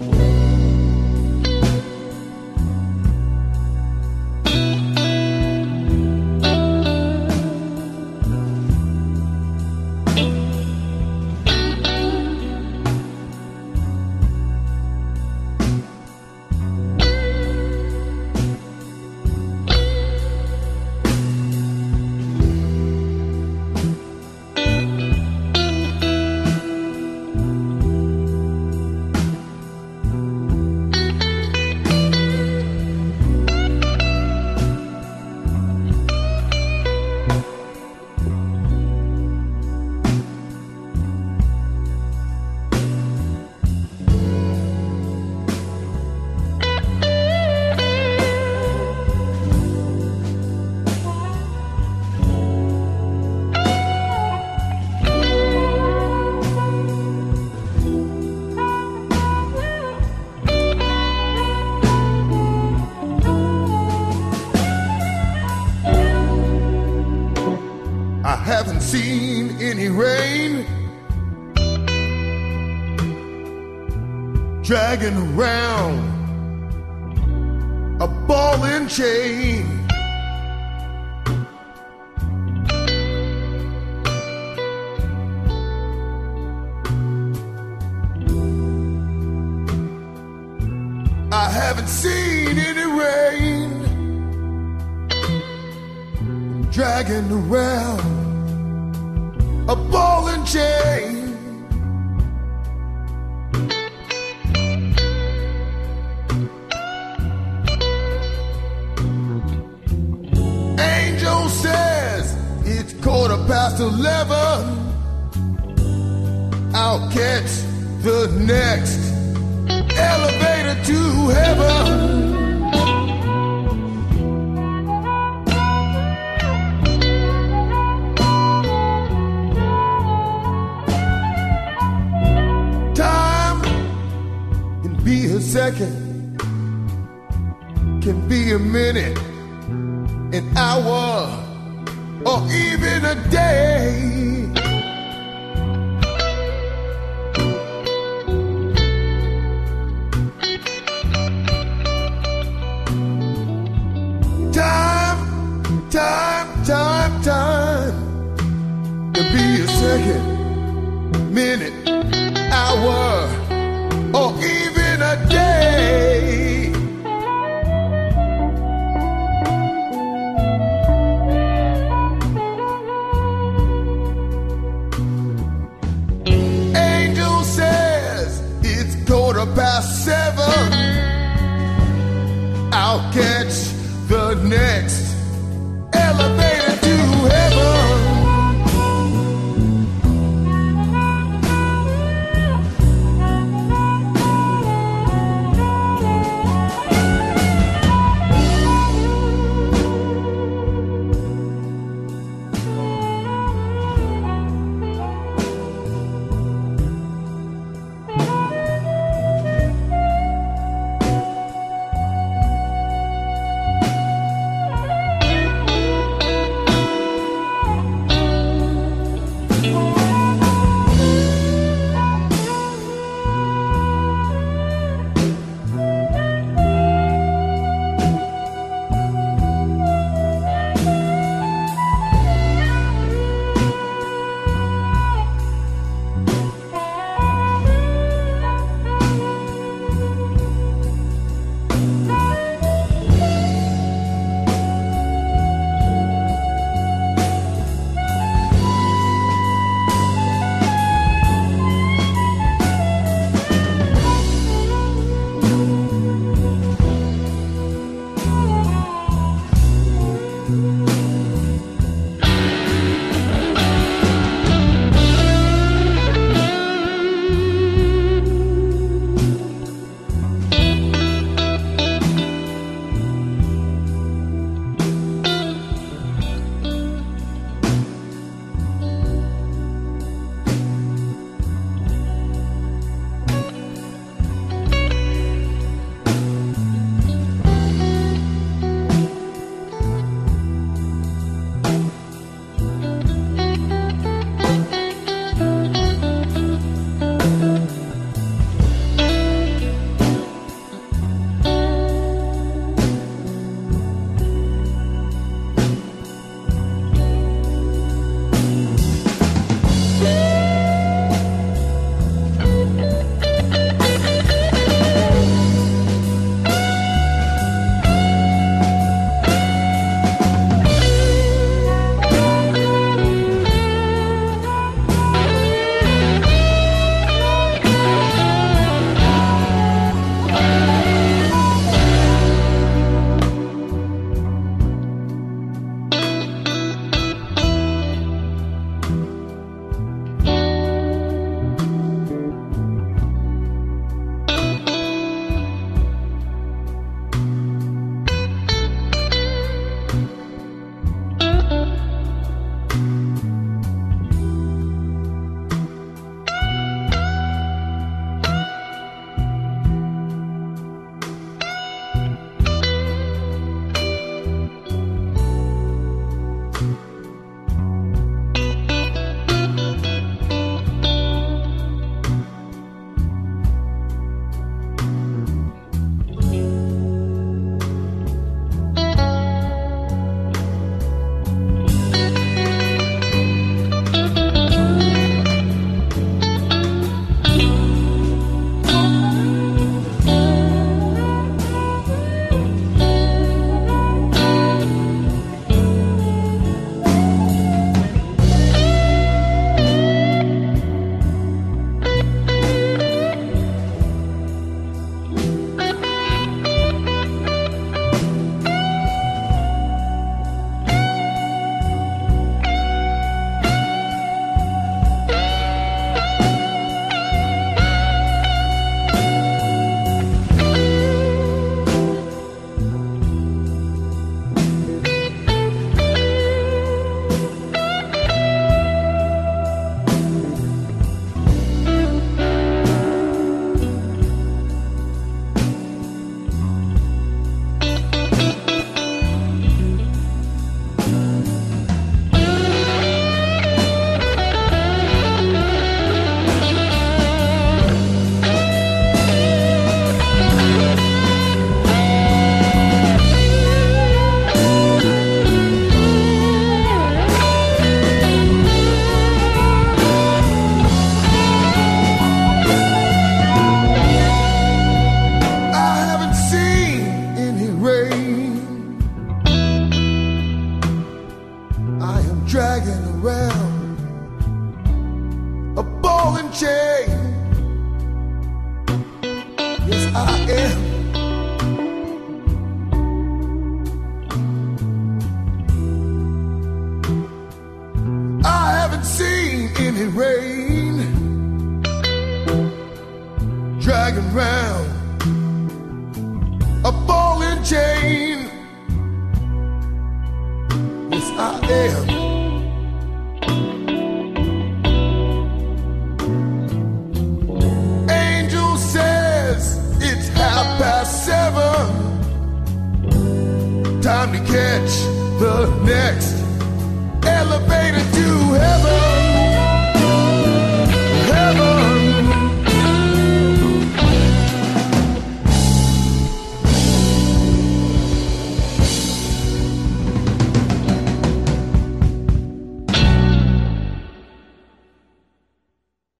I haven't seen any rain dragging around a ball and chain. I haven't seen any rain dragging around a ball and chain. Angel says it's quarter past eleven. I'll catch the next elevator to heaven. Can be a second, can be a minute, an hour, or even a day. Time, time, time, time can be a second, minute, catch the next. Elevator dragging around a ball and chain. Yes, I am. I haven't seen any rain dragging round